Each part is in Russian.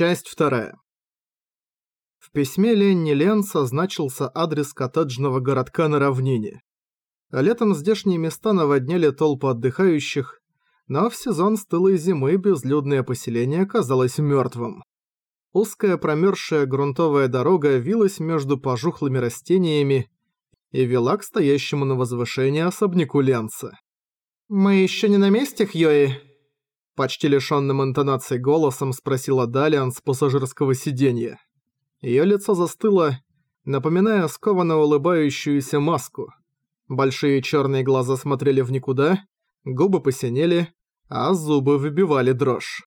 Часть вторая. В письме Ленни Ленца значился адрес коттеджного городка на равнине. Летом здешние места наводняли толпы отдыхающих, но в сезон стылой зимы безлюдное поселение казалось мертвым. Узкая промерзшая грунтовая дорога вилась между пожухлыми растениями и вела к стоящему на возвышении особняку Ленца. «Мы еще не на месте, Хьюи?» Почти лишённым интонацией голосом спросила Далиан с пассажирского сиденья. Её лицо застыло, напоминая скованно улыбающуюся маску. Большие чёрные глаза смотрели в никуда, губы посинели, а зубы выбивали дрожь.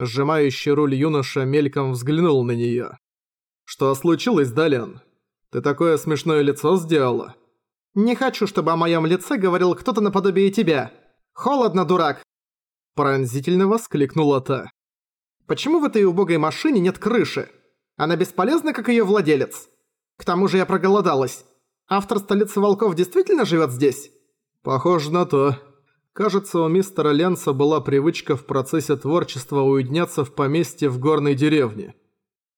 Сжимающий руль юноша мельком взглянул на неё. «Что случилось, Далиан? Ты такое смешное лицо сделала?» «Не хочу, чтобы о моём лице говорил кто-то наподобие тебя. Холодно, дурак!» Пронзительно воскликнула та. «Почему в этой убогой машине нет крыши? Она бесполезна, как её владелец. К тому же я проголодалась. Автор столицы волков действительно живёт здесь?» «Похоже на то. Кажется, у мистера Ленса была привычка в процессе творчества уединяться в поместье в горной деревне».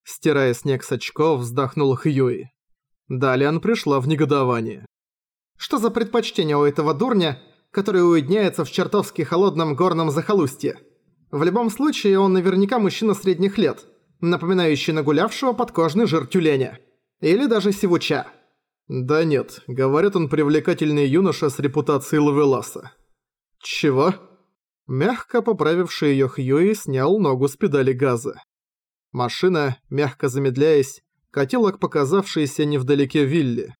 Стирая снег с очков, вздохнул Хьюи. Далее он пришла в негодование. «Что за предпочтение у этого дурня который уединяется в чертовски холодном горном захолустье. В любом случае, он наверняка мужчина средних лет, напоминающий нагулявшего подкожный жир тюленя. Или даже сивуча. Да нет, говорят он привлекательный юноша с репутацией ловеласа. Чего? Мягко поправивший её Хьюи снял ногу с педали газа. Машина, мягко замедляясь, катила к показавшейся невдалеке вилле.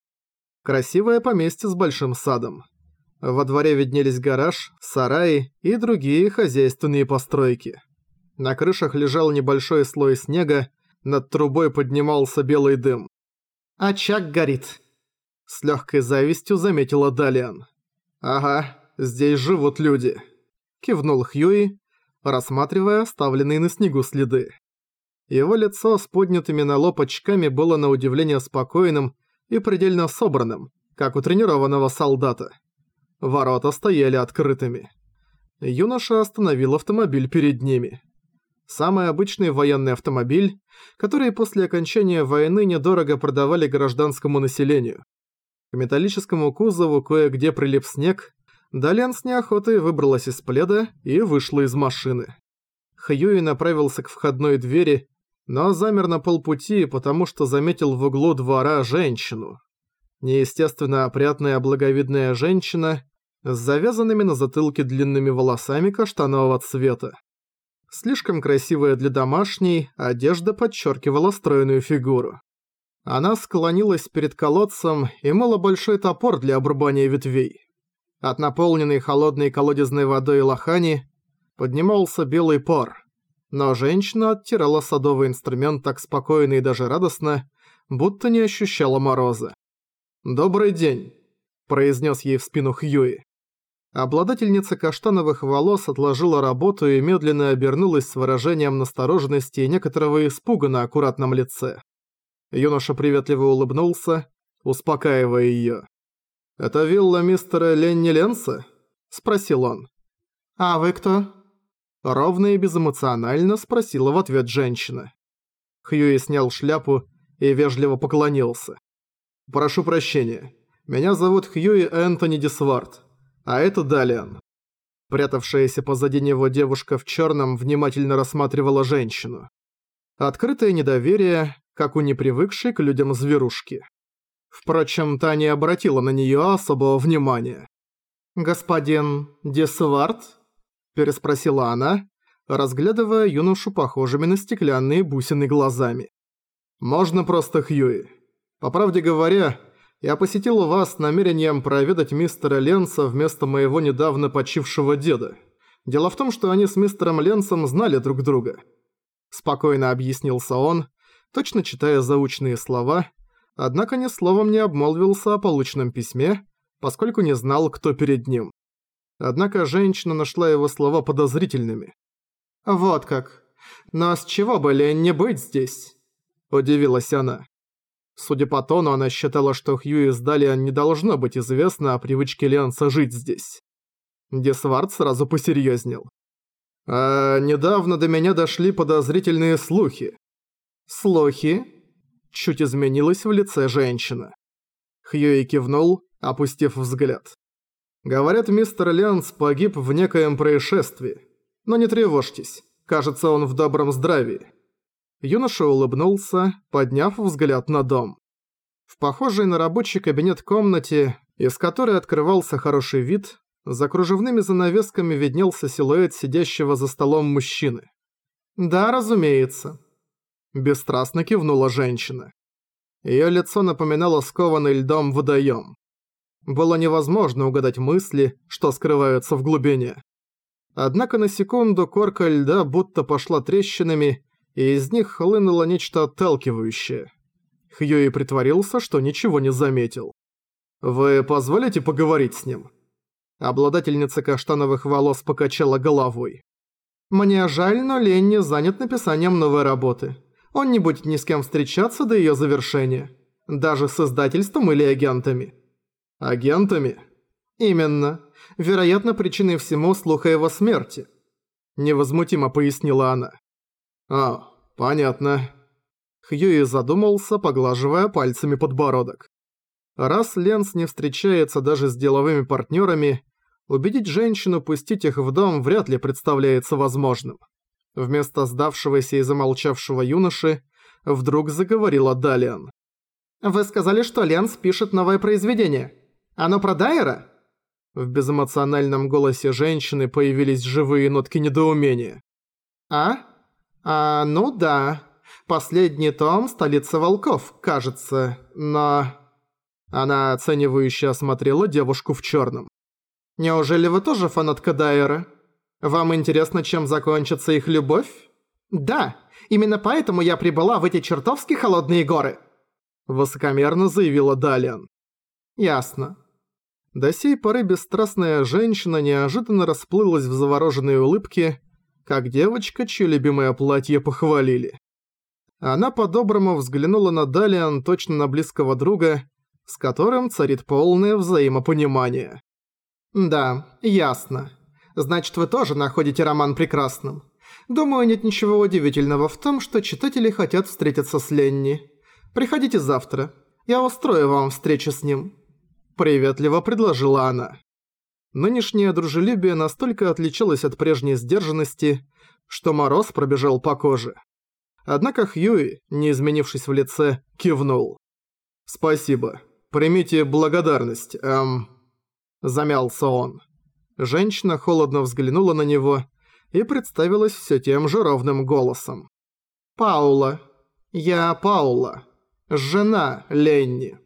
Красивое поместье с большим садом. Во дворе виднелись гараж, сараи и другие хозяйственные постройки. На крышах лежал небольшой слой снега, над трубой поднимался белый дым. «Очаг горит», — с легкой завистью заметила Далиан. «Ага, здесь живут люди», — кивнул Хьюи, рассматривая оставленные на снегу следы. Его лицо с поднятыми на лоб очками было на удивление спокойным и предельно собранным, как у тренированного солдата. Ворота стояли открытыми. Юноша остановил автомобиль перед ними. Самый обычный военный автомобиль, который после окончания войны недорого продавали гражданскому населению. К металлическому кузову кое-где прилип снег, Далян с неохотой выбралась из пледа и вышла из машины. Хьюи направился к входной двери, но замер на полпути, потому что заметил в углу двора женщину. Неестественно опрятная благовидная женщина с завязанными на затылке длинными волосами каштанового цвета. Слишком красивая для домашней, одежда подчеркивала стройную фигуру. Она склонилась перед колодцем и мыла большой топор для обрубания ветвей. От наполненной холодной колодезной водой лохани поднимался белый пар, но женщина оттирала садовый инструмент так спокойно и даже радостно, будто не ощущала мороза. «Добрый день», – произнес ей в спину Хьюи. Обладательница каштановых волос отложила работу и медленно обернулась с выражением настороженности и некоторого испуга на аккуратном лице. Юноша приветливо улыбнулся, успокаивая её. «Это вилла мистера Ленни Ленса?» – спросил он. «А вы кто?» Ровно и безэмоционально спросила в ответ женщина. Хьюи снял шляпу и вежливо поклонился. «Прошу прощения. Меня зовут Хьюи Энтони Дисвард. А это Далиан. Прятавшаяся позади него девушка в черном внимательно рассматривала женщину. Открытое недоверие, как у непривыкшей к людям зверушки. Впрочем, та не обратила на нее особого внимания. «Господин Десвард?» – переспросила она, разглядывая юношу похожими на стеклянные бусины глазами. «Можно просто Хьюи. По правде говоря, я посетил вас с намерением проведать мистера Ленса вместо моего недавно почившего деда. Дело в том, что они с мистером Ленсом знали друг друга. Спокойно объяснился он, точно читая заученные слова, однако ни словом не обмолвился о полученном письме, поскольку не знал, кто перед ним. Однако женщина нашла его слова подозрительными. «Вот как. Но с чего бы ли не быть здесь?» – удивилась она. Судя по тону, она считала, что Хьюи с Далиан не должно быть известно о привычке Ленса жить здесь. Десвард сразу посерьезнел. «А недавно до меня дошли подозрительные слухи». «Слухи?» Чуть изменилась в лице женщина. Хьюи кивнул, опустив взгляд. «Говорят, мистер Ленс погиб в некоем происшествии. Но не тревожьтесь, кажется, он в добром здравии». Юноша улыбнулся, подняв взгляд на дом. В похожей на рабочий кабинет комнате, из которой открывался хороший вид, за кружевными занавесками виднелся силуэт сидящего за столом мужчины. «Да, разумеется», – бесстрастно кивнула женщина. Её лицо напоминало скованный льдом водоём. Было невозможно угадать мысли, что скрываются в глубине. Однако на секунду корка льда будто пошла трещинами, и из них хлынуло нечто отталкивающее. Хьюи притворился, что ничего не заметил. «Вы позволите поговорить с ним?» Обладательница каштановых волос покачала головой. «Мне жаль, но Ленни занят написанием новой работы. Он не будет ни с кем встречаться до её завершения. Даже с издательством или агентами». «Агентами?» «Именно. Вероятно, причиной всему слуха его смерти», – невозмутимо пояснила она. «А, понятно». Хьюи задумался, поглаживая пальцами подбородок. Раз Ленс не встречается даже с деловыми партнерами, убедить женщину пустить их в дом вряд ли представляется возможным. Вместо сдавшегося и замолчавшего юноши вдруг заговорила Далиан. «Вы сказали, что Ленс пишет новое произведение. Оно про Дайера?» В безэмоциональном голосе женщины появились живые нотки недоумения. «А? А, ну да. Последний том «Столица волков», кажется, но...» Она оценивающе осмотрела девушку в черном. «Неужели вы тоже фанатка Дайера? Вам интересно, чем закончится их любовь?» «Да, именно поэтому я прибыла в эти чертовски холодные горы!» Высокомерно заявила Далиан. «Ясно». До сей поры бесстрастная женщина неожиданно расплылась в завороженной улыбке, как девочка, чье любимое платье похвалили. Она по-доброму взглянула на Далиан точно на близкого друга с которым царит полное взаимопонимание. «Да, ясно. Значит, вы тоже находите роман прекрасным. Думаю, нет ничего удивительного в том, что читатели хотят встретиться с Ленни. Приходите завтра. Я устрою вам встречу с ним». Приветливо предложила она. Нынешнее дружелюбие настолько отличалось от прежней сдержанности, что мороз пробежал по коже. Однако Хьюи, не изменившись в лице, кивнул. «Спасибо. Примите благодарность, эм...» Замялся он. Женщина холодно взглянула на него и представилась все тем же ровным голосом. «Паула. Я Паула. Жена Ленни».